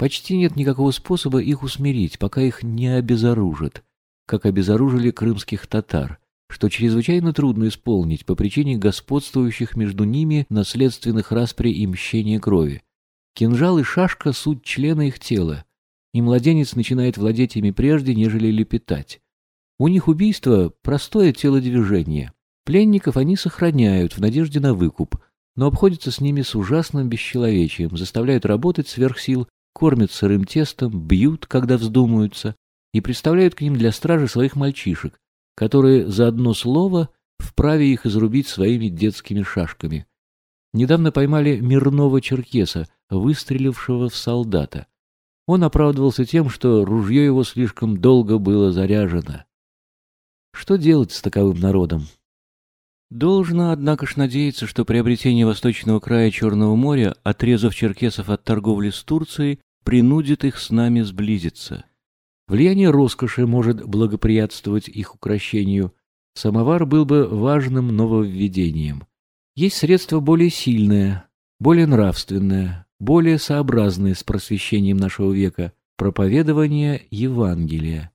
Почти нет никакого способа их усмирить, пока их не обезоружат, как обезоружили крымских татар, что чрезвычайно трудно исполнить по причине господствующих между ними наследственных распри и мщения крови. Кинжал и шашка — суть члена их тела, и младенец начинает владеть ими прежде, нежели лепетать. У них убийство — простое телодвижение. Пленников они сохраняют в надежде на выкуп, но обходятся с ними с ужасным бесчеловечием, заставляют работать сверх сил кормят сырым тестом, бьют, когда вздумаются, и представляют к ним для стражи своих мальчишек, которые за одно слово вправе их изрубить своими детскими шашками. Недавно поймали мирного черкеса, выстрелившего в солдата. Он оправдывался тем, что ружье его слишком долго было заряжено. Что делать с таковым народом? Должно, однако ж, надеяться, что приобретение восточного края Черного моря, отрезав черкесов от торговли с Турцией, принудит их с нами сблизиться. Влияние роскоши может благоприятствовать их укращению. Самовар был бы важным нововведением. Есть средство более сильное, более нравственное, более сообразное с просвещением нашего века – проповедование Евангелия.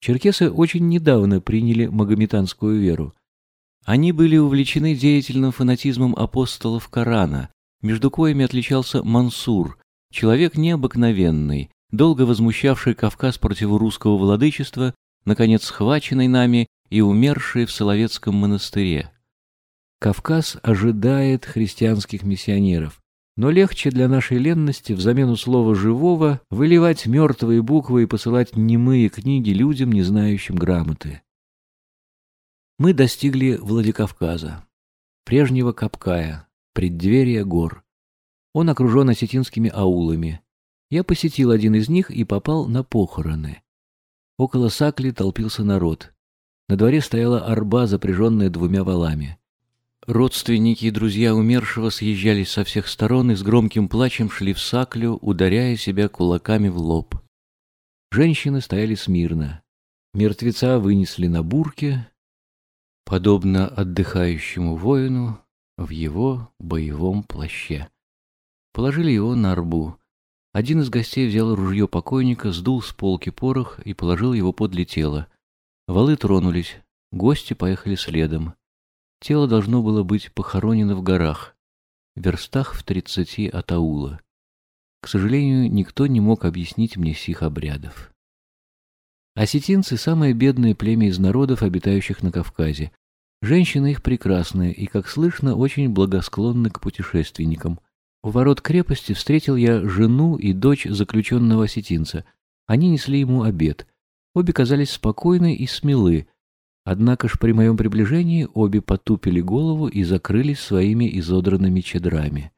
Черкесы очень недавно приняли магометанскую веру – они были увлечены деятельным фанатизмом апостолов Корана, между коими отличался Мансур, человек необыкновенный, долго возмущавший Кавказ против русского владычества, наконец схваченный нами и умерший в Соловецком монастыре. Кавказ ожидает христианских миссионеров, но легче для нашей ленности взамен слова «живого» выливать мертвые буквы и посылать немые книги людям, не знающим грамоты. Мы достигли Владикавказа, прежнего Капкая, преддверия гор. Он окружен осетинскими аулами. Я посетил один из них и попал на похороны. Около Сакли толпился народ. На дворе стояла арба, запряженная двумя валами. Родственники и друзья умершего съезжались со всех сторон и с громким плачем шли в Саклю, ударяя себя кулаками в лоб. Женщины стояли смирно. Мертвеца вынесли на бурке, подобно отдыхающему воину в его боевом плаще. Положили его на арбу. Один из гостей взял ружье покойника, сдул с полки порох и положил его подле тела. Валы тронулись, гости поехали следом. Тело должно было быть похоронено в горах, в верстах в тридцати от аула. К сожалению, никто не мог объяснить мне сих обрядов. Осетинцы – самое бедное племя из народов, обитающих на Кавказе. Женщины их прекрасные и, как слышно, очень благосклонны к путешественникам. У ворот крепости встретил я жену и дочь заключенного осетинца. Они несли ему обед. Обе казались спокойны и смелы. Однако ж при моем приближении обе потупили голову и закрылись своими изодранными чедрами.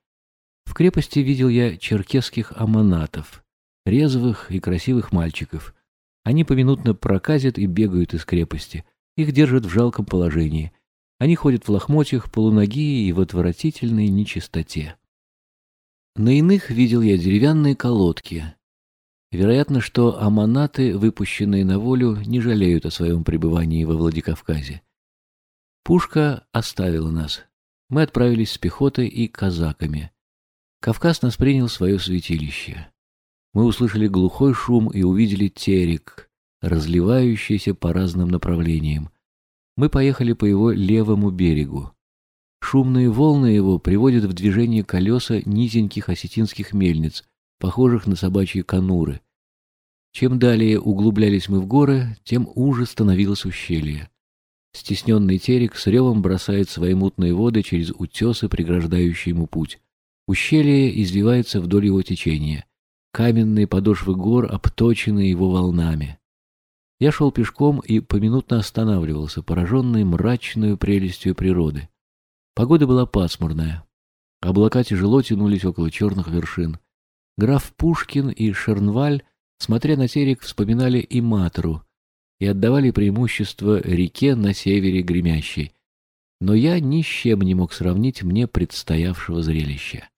В крепости видел я черкесских аманатов, резвых и красивых мальчиков. Они поминутно проказят и бегают из крепости. Их держат в жалком положении. Они ходят в лохмотьях, полуногие и в отвратительной нечистоте. На иных видел я деревянные колодки. Вероятно, что аманаты, выпущенные на волю, не жалеют о своем пребывании во Владикавказе. Пушка оставила нас. Мы отправились с пехотой и казаками. Кавказ нас принял свое святилище мы услышали глухой шум и увидели терек, разливающийся по разным направлениям. Мы поехали по его левому берегу. Шумные волны его приводят в движение колеса низеньких осетинских мельниц, похожих на собачьи конуры. Чем далее углублялись мы в горы, тем уже становилось ущелье. Стесненный терек с ревом бросает свои мутные воды через утесы, преграждающие ему путь. Ущелье извивается вдоль его течения. Каменные подошвы гор обточены его волнами. Я шел пешком и поминутно останавливался, пораженный мрачной прелестью природы. Погода была пасмурная. Облака тяжело тянулись около черных вершин. Граф Пушкин и Шернваль, смотря на терек, вспоминали и Матру и отдавали преимущество реке на севере гремящей. Но я ни с чем не мог сравнить мне предстоявшего зрелища.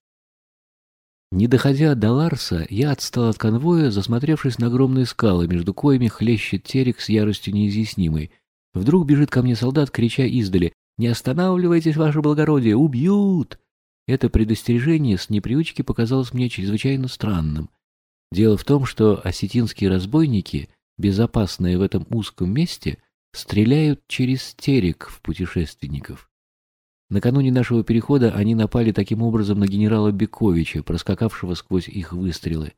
Не доходя до Ларса, я отстал от конвоя, засмотревшись на огромные скалы, между коими хлещет терек с яростью неизъяснимой. Вдруг бежит ко мне солдат, крича издали «Не останавливайтесь, ваше благородие! Убьют!» Это предостережение с непривычки показалось мне чрезвычайно странным. Дело в том, что осетинские разбойники, безопасные в этом узком месте, стреляют через терек в путешественников. Накануне нашего перехода они напали таким образом на генерала Бековича, проскакавшего сквозь их выстрелы.